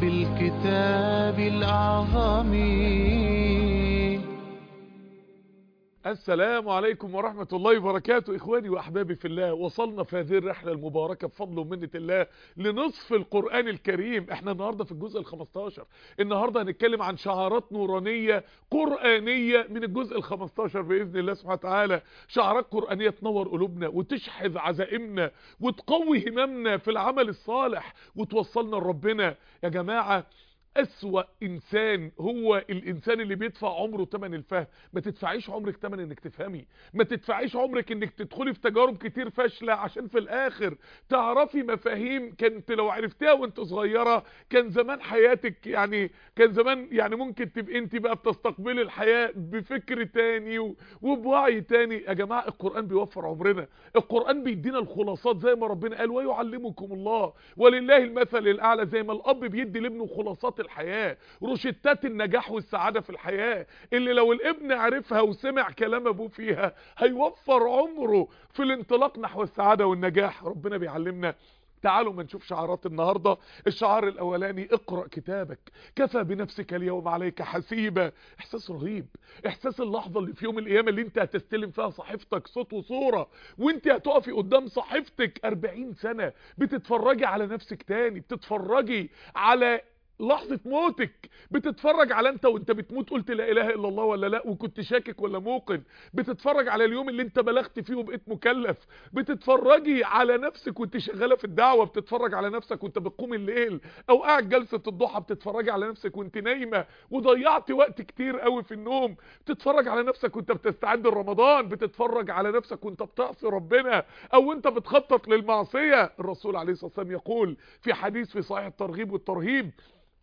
بالكتاب الأعظم السلام عليكم ورحمة الله وبركاته. إخواني وأحبابي في الله وصلنا في هذه الرحلة المباركة بفضل ومنة الله لنصف القرآن الكريم. إحنا النهاردة في الجزء الخمستاشر. النهاردة هنتكلم عن شعارات نورانية قرآنية من الجزء الخمستاشر بإذن الله سبحانه وتعالى. شعارات قرآنية تنور قلوبنا وتشحذ عزائمنا وتقوي هممنا في العمل الصالح وتوصلنا لربنا. يا جماعة أسوأ إنسان هو الإنسان اللي بيدفع عمره تمن الفهم. ما تدفعيش عمرك تمن إنك تفهمي. ما تدفعيش عمرك إنك تدخلي في تجارب كتير فاشلة عشان في الآخر تعرفي مفاهيم كانت لو عرفتها وأنت صغيرة كان زمان حياتك يعني كان زمان يعني ممكن تبقى أنت بقى بتستقبلي الحياة بفكر تاني وبوعي تاني. يا جماعة القرآن بيوفر عمرنا. القرآن بيدينا الخلاصات زي ما ربنا قال ويعلمكم الله. ولله المثل الأعلى زي ما الأب بيدي لابنه خلاصات الحياة روشتات النجاح والسعادة في الحياة اللي لو الابن عرفها وسمع كلام أبوه فيها هيوفر عمره في الانطلاق نحو السعادة والنجاح. ربنا بيعلمنا. تعالوا ما نشوف شعارات النهاردة. الشعار الأولاني اقرأ كتابك. كفى بنفسك اليوم عليك حسيبة إحساس رهيب. إحساس اللحظة اللي في يوم القيامة اللي أنت هتستلم فيها صحيفتك صوت وصورة وأنت هتقفي قدام صحيفتك 40 سنة بتتفرجي على نفسك تاني بتتفرجي على لحظة موتك. بتتفرج على انت وانت بتموت قلت لا اله الا الله ولا لا وكنت شاكك ولا موقن. بتتفرج على اليوم اللي انت بلغت فيه وبقيت مكلف. بتتفرجي على نفسك وانت شغالة في الدعوة بتتفرج على نفسك وانت بتقوم الليل. أو قاعد جلسة الضحى بتتفرجي على نفسك وانت نايمة. وضيعت وقت كتير قوي في النوم. بتتفرج على نفسك وانت بتستعد لرمضان. بتتفرج على نفسك وانت بتعصي ربنا. أو انت بتخطط للمعصية. الرسول عليه الصلاة والسلام يقول في حديث في صحيح الترغيب والترهيب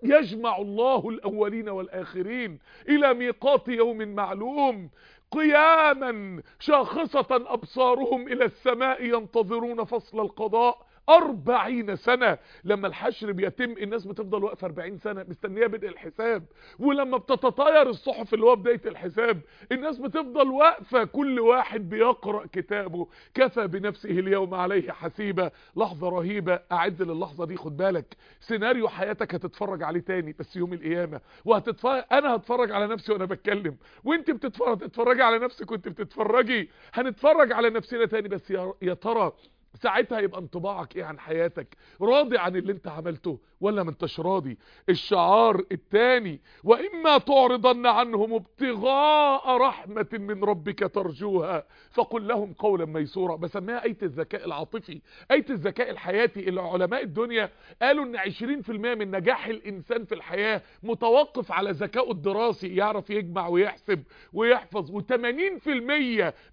يجمع الله الأولين والآخرين إلى ميقات يوم معلوم. قياما شاخصة أبصارهم إلى السماء ينتظرون فصل القضاء. أربعين سنة لما الحشر بيتم الناس بتفضل واقفة أربعين سنة مستنية بدء الحساب. ولما بتتطاير الصحف اللي هو بداية الحساب الناس بتفضل واقفة كل واحد بيقرأ كتابه. كفى بنفسه اليوم عليه حسيبة. لحظة رهيبة. أعد للحظة دي خد بالك. سيناريو حياتك هتتفرج عليه تاني بس يوم القيامة. وهتتفرج أنا هتفرج على نفسي وأنا بتكلم. وأنت بتتفرج على نفسك وأنت بتتفرجي. هنتفرج على نفسنا تاني بس يا ترى ساعتها يبقى انطباعك إيه عن حياتك؟ راضي عن اللي أنت عملته ولا ما أنتش راضي؟ الشعار التاني وإما تعرضن عنهم ابتغاء رحمة من ربك ترجوها فقل لهم قولا ميسورا. بسميها اية الذكاء العاطفي اية الذكاء الحياتي. اللي علماء الدنيا قالوا إن 20% من نجاح الإنسان في الحياة متوقف على ذكائه الدراسي يعرف يجمع ويحسب ويحفظ و80%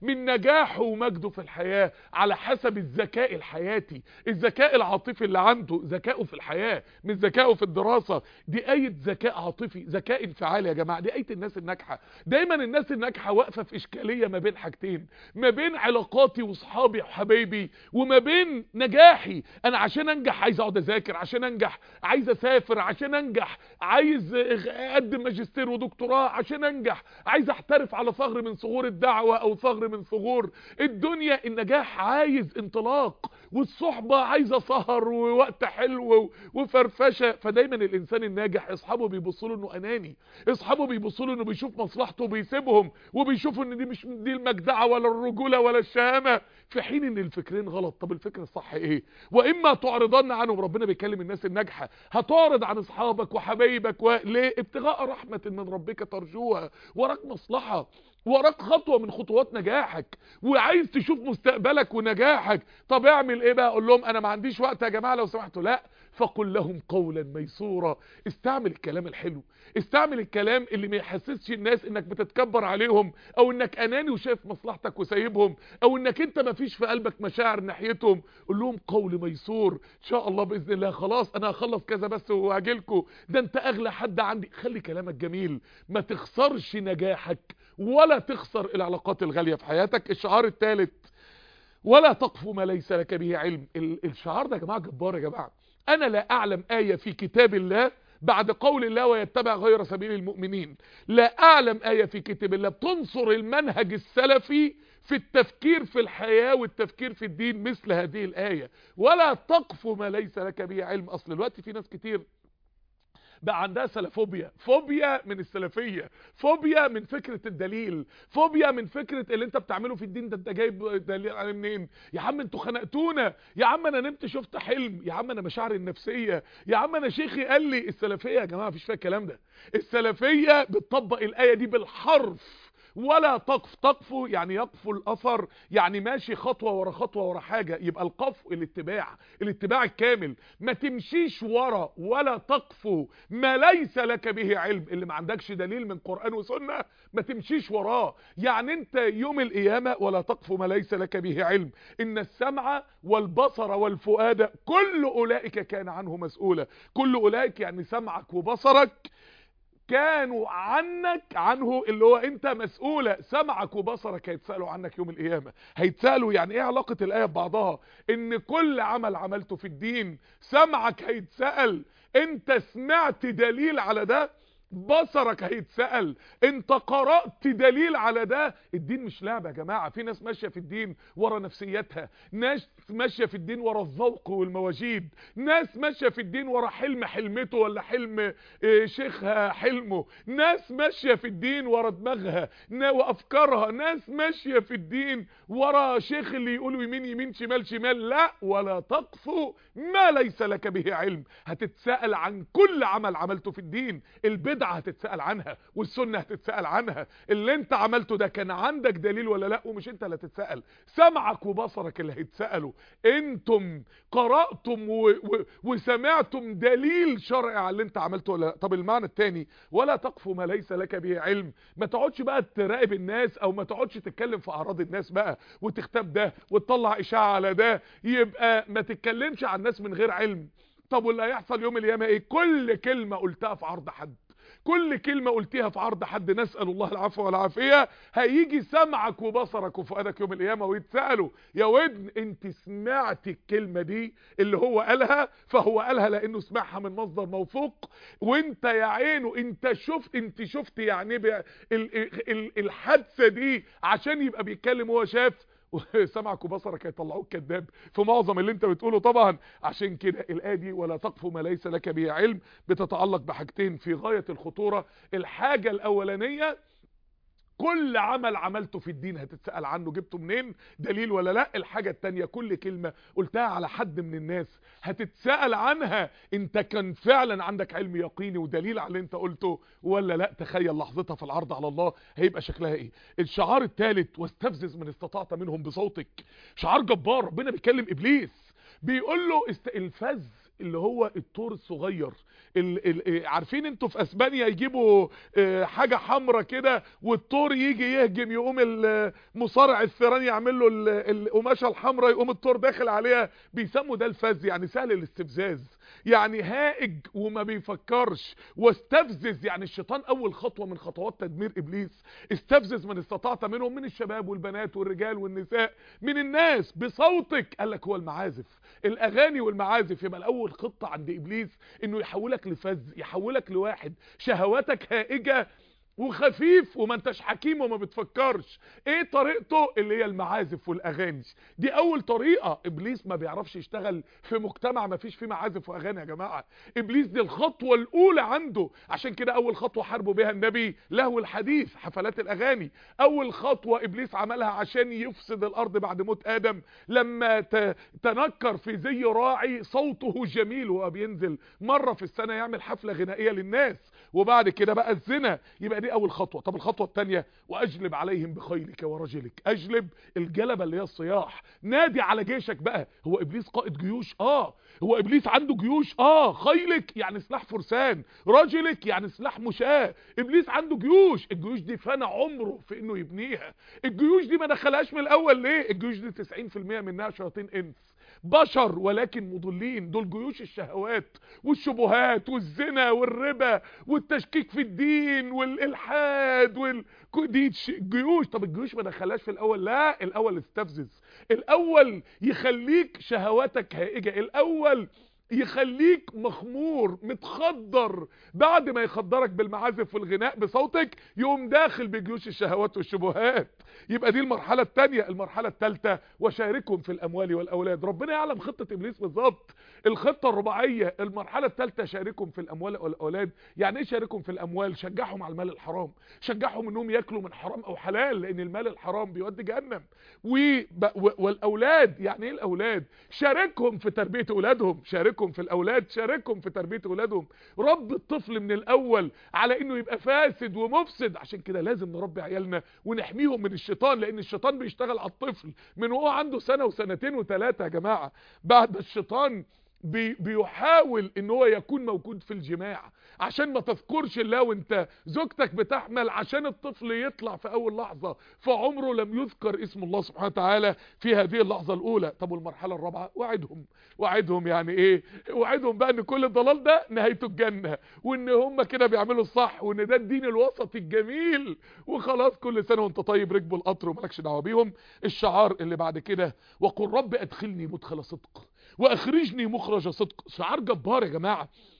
من نجاحه ومجده في الحياة على حسب الذكاء الحياتي الذكاء العاطفي اللي عنده ذكائه في الحياة مش ذكائه في الدراسة. دي آية ذكاء عاطفي ذكاء انفعالي يا جماعة. دي آية الناس الناجحة. دايما الناس الناجحة واقفة في إشكالية ما بين حاجتين ما بين علاقاتي وصحابي وحبايبي وما بين نجاحي. أنا عشان أنجح عايز أقعد أذاكر عشان أنجح عايز أسافر عشان أنجح عايز أقدم ماجستير ودكتوراه عشان أنجح عايز أحترف على ثغر من ثغور الدعوة أو ثغر من ثغور الدنيا النجاح عايز انطلاق. والصحبة عايزة سهر ووقت حلو وفرفشة. فدايما الإنسان الناجح اصحابه بيبصوا له إنه أناني. اصحابه بيبصوا له إنه بيشوف مصلحته وبيسيبهم وبيشوفوا إن دي مش دي المجدعة ولا الرجولة ولا الشهامة. في حين إن الفكرين غلط. طب الفكر الصح إيه؟ وإما تعرضن عنهم. ربنا بيكلم الناس الناجحة. هتعرض عن أصحابك وحبايبك وليه ابتغاء رحمة من ربك ترجوها. وراك مصلحة. وراك خطوة من خطوات نجاحك وعايز تشوف مستقبلك ونجاحك. طب اعمل إيه بقى؟ أقول لهم أنا ما عنديش وقت يا جماعة لو سمحتوا. لا فقل لهم قولا ميسورا. استعمل الكلام الحلو. استعمل الكلام اللي ما يحسسش الناس إنك بتتكبر عليهم أو إنك أناني وشايف مصلحتك وسايبهم أو إنك أنت ما فيش في قلبك مشاعر ناحيتهم. قول لهم قول ميسور. إن شاء الله بإذن الله خلاص أنا هخلص كذا بس وهاجيلكوا. ده أنت أغلى حد عندي. خلي كلامك جميل. ما تخسرش نجاحك ولا تخسر العلاقات الغالية في حياتك. الشعار الثالث ولا تقف ما ليس لك به علم. ال- الشعار ده يا جماعة جبار يا جماعة. أنا لا أعلم آية في كتاب الله بعد قول الله ويتبع غير سبيل المؤمنين. لا أعلم آية في كتاب الله بتنصر المنهج السلفي في التفكير في الحياة والتفكير في الدين مثل هذه الآية. ولا تقف ما ليس لك به علم أصل. الوقت في ناس كتير بقى عندها سلفوبيا. فوبيا من السلفية. فوبيا من فكرة الدليل. فوبيا من فكرة اللي انت بتعمله في الدين ده انت جايب دليل منين؟ يا عم أنتوا خنقتونا. يا عم أنا نمت شفت حلم. يا عم أنا مشاعري النفسية. يا عم أنا شيخي قال لي السلفية. يا جماعة مفيش فيها الكلام ده. السلفية بتطبق الآية دي بالحرف. ولا تقف. تقفو يعني يقفو الأثر يعني ماشي خطوة ورا خطوة ورا حاجة يبقى القفو الاتباع الاتباع الكامل. ما تمشيش ورا ولا تقفو ما ليس لك به علم. اللي ما عندكش دليل من قرآن وسنة ما تمشيش وراه. يعني انت يوم القيامة ولا تقفو ما ليس لك به علم. إن السمع والبصر والفؤاد كل أولئك كان عنه مسؤولا. كل أولئك يعني سمعك وبصرك كانوا عنك عنه اللي هو أنت مسؤولة سمعك وبصرك هيتسألوا عنك يوم القيامة. هيتسألوا يعني إيه علاقة الآية ببعضها؟ إن كل عمل عملته في الدين سمعك هيتسأل. أنت سمعت دليل على ده؟ بصرك هيتسأل انت قرأت دليل على ده؟ الدين مش لعبة يا جماعة في ناس ماشية في الدين ورا نفسيتها ناس ماشية في الدين ورا الذوق والمواجيد ناس ماشية في الدين ورا حلم حلمته ولا حلم آه شيخها حلمه ناس ماشية في الدين ورا دماغها وأفكارها ناس ماشية في الدين ورا شيخ اللي يقولوا يمين يمين شمال شمال لا ولا تقفوا ما ليس لك به علم. هتتسأل عن كل عمل عملته في الدين البدعة هتتسأل عنها والسنة هتتسأل عنها. اللي انت عملته ده كان عندك دليل ولا لا؟ ومش انت اللي هتتسأل. سمعك وبصرك اللي هيتسألوا. أنتم قرأتم و... و... وسمعتم دليل شرعي على اللي انت عملته ولا لا؟ طب المعنى التاني ولا تقف ما ليس لك به علم. ما تقعدش بقى تراقب الناس أو ما تقعدش تتكلم في أعراض الناس بقى وتختب ده وتطلع إشاعة على ده. يبقى ما تتكلمش عن الناس من غير علم. طب واللي هيحصل يوم القيامة إيه؟ كل كلمة قلتها في عرض حد. كل كلمة قلتيها في عرض حد نسأل الله العفو والعافية. هيجي سمعك وبصرك وفؤادك يوم القيامة ويتسألوا. يا ودن انت سمعت الكلمة دي اللي هو قالها؟ فهو قالها لأنه سمعها من مصدر موثوق. وانت يا عينه انت شفت انت شفت يعني الحادثة دي عشان يبقى بيتكلم وهو شاف؟ سمعك وبصرك هيطلعوك كذاب في معظم اللي انت بتقوله. طبعا عشان كده الايه دي ولا تقف ما ليس لك به علم. بتتعلق بحاجتين في غاية الخطورة. الحاجة الأولانية كل عمل عملته في الدين هتتسأل عنه جبته منين؟ دليل ولا لا؟ الحاجة التانية كل كلمة قلتها على حد من الناس هتتسأل عنها. انت كان فعلا عندك علم يقيني ودليل على اللي انت قلته ولا لا؟ تخيل لحظتها في العرض على الله هيبقى شكلها إيه؟ الشعار الثالث واستفزز من استطعت منهم بصوتك. شعار جبار ربنا بيكلم إبليس بيقول له است... الفز اللي هو الطور الصغير. ال... ال... إيه، عارفين أنتوا في أسبانيا يجيبوا آه، حاجة حمرة كده والطور يجي يهجم يقوم المصارع الثيران يعمل له ال- القماشة الحمراء يقوم الطور داخل عليها. بيسموا ده الفز يعني سهل الاستفزاز. يعني هائج وما بيفكرش. واستفزز يعني الشيطان أول خطوة من خطوات تدمير إبليس استفزز من استطعت منهم من الشباب والبنات والرجال والنساء من الناس بصوتك. قال لك هو المعازف. الأغاني والمعازف يبقى الأول خطة عند إبليس إنه يحولك لفز يحولك لواحد. شهواتك هائجة وخفيف وما انتش حكيم وما بتفكرش. إيه طريقته؟ اللي هي المعازف والأغاني. دي أول طريقة. إبليس ما بيعرفش يشتغل في مجتمع ما فيش فيه معازف وأغاني يا جماعة. إبليس دي الخطوة الأولى عنده. عشان كده أول خطوة حاربوا بها النبي لهو الحديث حفلات الأغاني. أول خطوة إبليس عملها عشان يفسد الأرض بعد موت آدم. لما تنكر في زي راعي صوته جميل وهو بينزل مرة في السنة يعمل حفلة غنائية للناس. وبعد كده بقى الزنا يبقى دي أول خطوة. طب الخطوة الثانية وأجلب عليهم بخيلك ورجلك. أجلب الجلبه اللي هي الصياح. نادي على جيشك بقى. هو إبليس قائد جيوش؟ آه. هو إبليس عنده جيوش؟ آه. خيلك يعني سلاح فرسان. رجلك يعني سلاح مشاة. إبليس عنده جيوش. الجيوش دي فنى عمره في إنه يبنيها. الجيوش دي ما دخلهاش من الأول ليه؟ الجيوش دي 90% منها شياطين إنس. بشر ولكن مضلين. دول جيوش الشهوات والشبهات والزنا والربا والتشكيك في الدين والإلحاد وال... دي جيوش. طب الجيوش ما دخلهاش في الأول؟ لا الأول استفزز. الأول يخليك شهواتك هائجة. الأول يخليك مخمور متخدر. بعد ما يخدرك بالمعازف والغناء بصوتك يقوم داخل بجيوش الشهوات والشبهات. يبقى دي المرحلة الثانية المرحلة الثالثة وشاركهم في الأموال والأولاد. ربنا يعلم خطة إبليس بالظبط. الخطة الرباعية المرحلة الثالثة شاركهم في الأموال والأولاد. يعني إيه شاركهم في الأموال؟ شجعهم على المال الحرام. شجعهم إنهم ياكلوا من حرام أو حلال لأن المال الحرام بيودي جهنم. والأولاد يعني إيه الأولاد؟ شاركهم في تربية أولادهم. شاركهم في الأولاد شاركهم في تربية أولادهم. رب الطفل من الأول على إنه يبقى فاسد ومفسد. عشان كده لازم نربي عيالنا ونحميهم من الشيطان لأن الشيطان بيشتغل على الطفل من وهو عنده سنة وسنتين وثلاثة يا جماعة. بعد الشيطان بي بيحاول إن هو يكون موجود في الجماع. عشان ما تذكرش الله وانت زوجتك بتحمل عشان الطفل يطلع في أول لحظة فعمره لم يذكر اسم الله سبحانه وتعالى في هذه اللحظة الأولى. طب والمرحلة الرابعة؟ وعدهم. وعدهم يعني إيه؟ وعدهم بقى إن كل الضلال ده نهايته الجنة وإن هم كده بيعملوا الصح وإن ده الدين الوسط الجميل. وخلاص كل سنة وأنت طيب ركبوا القطر ومالكش دعوة بيهم. الشعار اللي بعد كده وقل رب أدخلني مدخل صدق. وأخرجني مخرج صدق. شعار جبار يا جماعة. إيه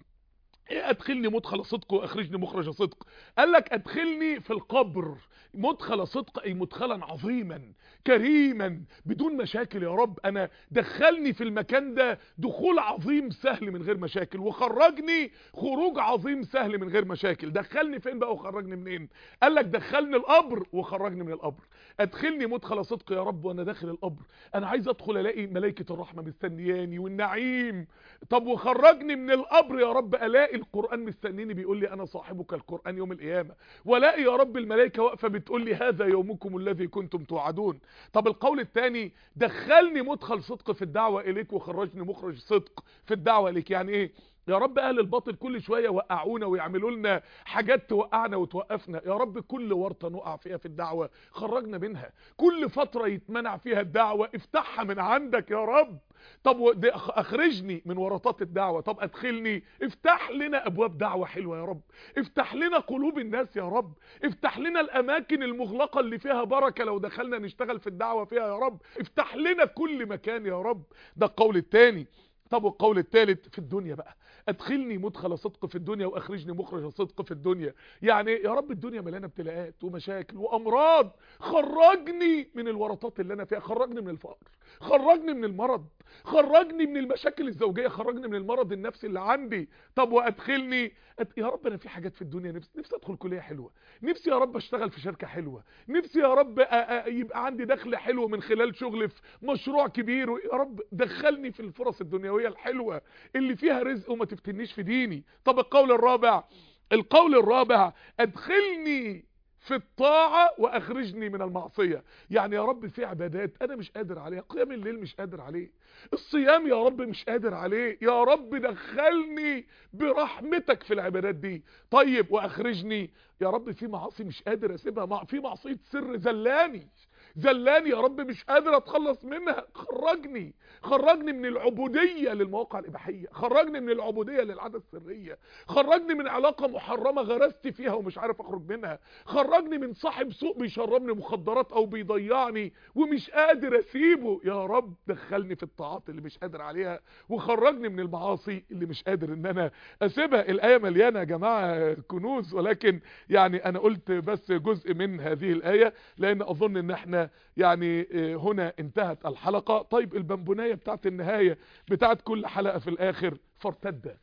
أدخلني مدخل صدق وأخرجني مخرج صدق. قال لك أدخلني في القبر. مدخل صدق أي مدخلا عظيما كريما بدون مشاكل يا رب. أنا دخلني في المكان ده دخول عظيم سهل من غير مشاكل وخرجني خروج عظيم سهل من غير مشاكل. دخلني فين بقى وخرجني منين؟ قال لك دخلني القبر وخرجني من القبر. أدخلني مدخل صدق يا رب وأنا داخل القبر. أنا عايز أدخل ألاقي ملائكة الرحمة مستنياني والنعيم. طب وخرجني من القبر يا رب ألاقي القرآن مستنيني بيقول لي أنا صاحبك القرآن يوم القيامة. والاقي يا رب الملائكة واقفة بتقول لي هذا يومكم الذي كنتم توعدون. طب القول الثاني دخلني مدخل صدق في الدعوة إليك وخرجني مخرج صدق في الدعوة إليك. يعني إيه؟ يا رب أهل الباطل كل شوية وقعونا ويعملوا لنا حاجات توقعنا وتوقفنا. يا رب كل ورطة نقع فيها في الدعوة خرجنا منها. كل فترة يتمنع فيها الدعوة افتحها من عندك يا رب. طب أخرجني من ورطات الدعوة. طب أدخلني. افتح لنا أبواب دعوة حلوة يا رب. افتح لنا قلوب الناس يا رب. افتح لنا الأماكن المغلقة اللي فيها بركة لو دخلنا نشتغل في الدعوة فيها يا رب. افتح لنا كل مكان يا رب. ده القول الثاني طب والقول الثالث في الدنيا بقى. أدخلني مدخل صدق في الدنيا وأخرجني مخرج صدق في الدنيا. يعني يا رب الدنيا مليانة ابتلاءات ومشاكل وأمراض. خرجني من الورطات اللي أنا فيها. خرجني من الفقر. خرجني من المرض. خرجني من المشاكل الزوجية. خرجني من المرض النفسي اللي عندي. طب وأدخلني. أد... يا رب أنا في حاجات في الدنيا. نفسي نفسي أدخل كلية حلوة. نفسي يا رب أشتغل في شركة حلوة. نفسي يا رب أ... أ... يبقى عندي دخل حلو من خلال شغل في مشروع كبير. يا رب دخلني في الفرص الدنيوية الحلوة اللي فيها رزق وما تفتنيش في ديني. طب القول الرابع القول الرابع أدخلني في الطاعة وأخرجني من المعصية. يعني يا رب في عبادات أنا مش قادر عليها قيام الليل مش قادر عليه الصيام يا رب مش قادر عليه. يا رب دخلني برحمتك في العبادات دي. طيب وأخرجني يا رب في معاصي مش قادر أسيبها في معصية سر زلاني. زلاني يا رب مش قادر أتخلص منها. خرجني خرجني من العبودية للمواقع الإباحية. خرجني من العبودية للعادة السرية. خرجني من علاقة محرمة غرست فيها ومش عارف أخرج منها. خرجني من صاحب سوء بيشربني مخدرات أو بيضيعني ومش قادر أسيبه. يا رب دخلني في الطاعات اللي مش قادر عليها وخرجني من المعاصي اللي مش قادر إن أنا أسيبها. الآية مليانة يا جماعة كنوز ولكن يعني أنا قلت بس جزء من هذه الآية لأن أظن إن إحنا يعني هنا انتهت الحلقة. طيب البنبناية بتاعت النهاية بتاعت كل حلقة في الآخر فارتد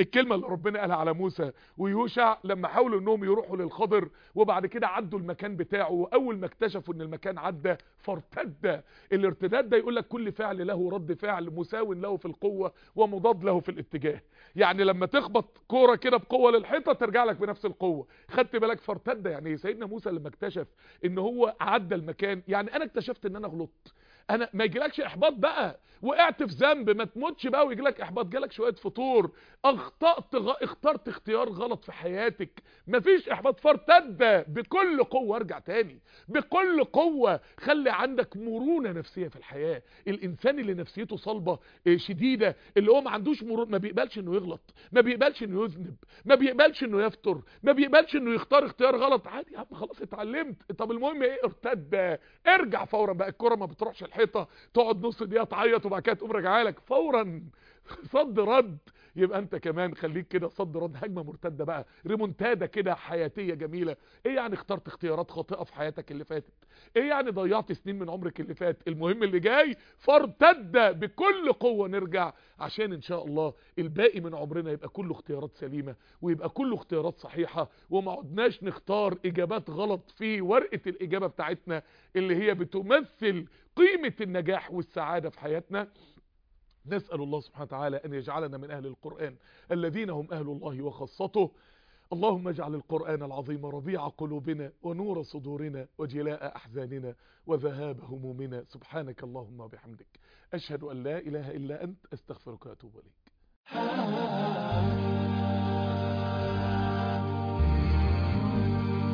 الكلمة اللي ربنا قالها على موسى ويوشع لما حاولوا إنهم يروحوا للخضر وبعد كده عدوا المكان بتاعه وأول ما اكتشفوا إن المكان عدى فارتد. الارتداد ده يقول لك كل فعل له رد فعل مساو له في القوة ومضاد له في الاتجاه. يعني لما تخبط كورة كده بقوة للحيطة ترجع لك بنفس القوة. خدت بالك؟ فارتد. يعني سيدنا موسى لما اكتشف إن هو عدى المكان يعني أنا اكتشفت إن أنا غلطت. أنا ما يجيلكش إحباط بقى. وقعت في ذنب ما تموتش بقى ويجيلك إحباط. جالك شوية فطور. أخطأت غ... اخترت اختيار غلط في حياتك. مفيش إحباط. فارتد بكل قوة. أرجع تاني. بكل قوة خلي عندك مرونة نفسية في الحياة. الإنسان اللي نفسيته صلبة شديدة اللي هو ما عندوش مرونه ما بيقبلش إنه يغلط. ما بيقبلش إنه يذنب. ما بيقبلش إنه يفتر ما بيقبلش إنه يختار اختيار غلط. عادي يا عم خلاص اتعلمت. طب المهم إيه؟ ارتد. ارجع فورا بقى. الكرة ما بتروحش الحيطه تقعد نص دقيقة تعيط وبعد كده تقوم راجعة لك فورا. صد رد. يبقى أنت كمان خليك كده صد رد هجمة مرتدة بقى ريمونتادا كده حياتية جميلة. إيه يعني اخترت اختيارات خاطئة في حياتك اللي فاتت؟ إيه يعني ضيعت سنين من عمرك اللي فات؟ المهم اللي جاي فارتد بكل قوة نرجع عشان إن شاء الله الباقي من عمرنا يبقى كله اختيارات سليمة ويبقى كله اختيارات صحيحة وما عدناش نختار إجابات غلط في ورقة الإجابة بتاعتنا اللي هي بتمثل قيمة النجاح والسعادة في حياتنا. نسأل الله سبحانه وتعالى أن يجعلنا من أهل القرآن الذين هم أهل الله وخاصته. اللهم اجعل القرآن العظيم ربيع قلوبنا ونور صدورنا وجلاء أحزاننا وذهاب همومنا. سبحانك اللهم وبحمدك. أشهد أن لا إله إلا أنت. أستغفرك وأتوب إليك.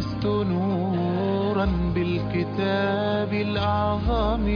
آنست نورا بالكتاب الأعظم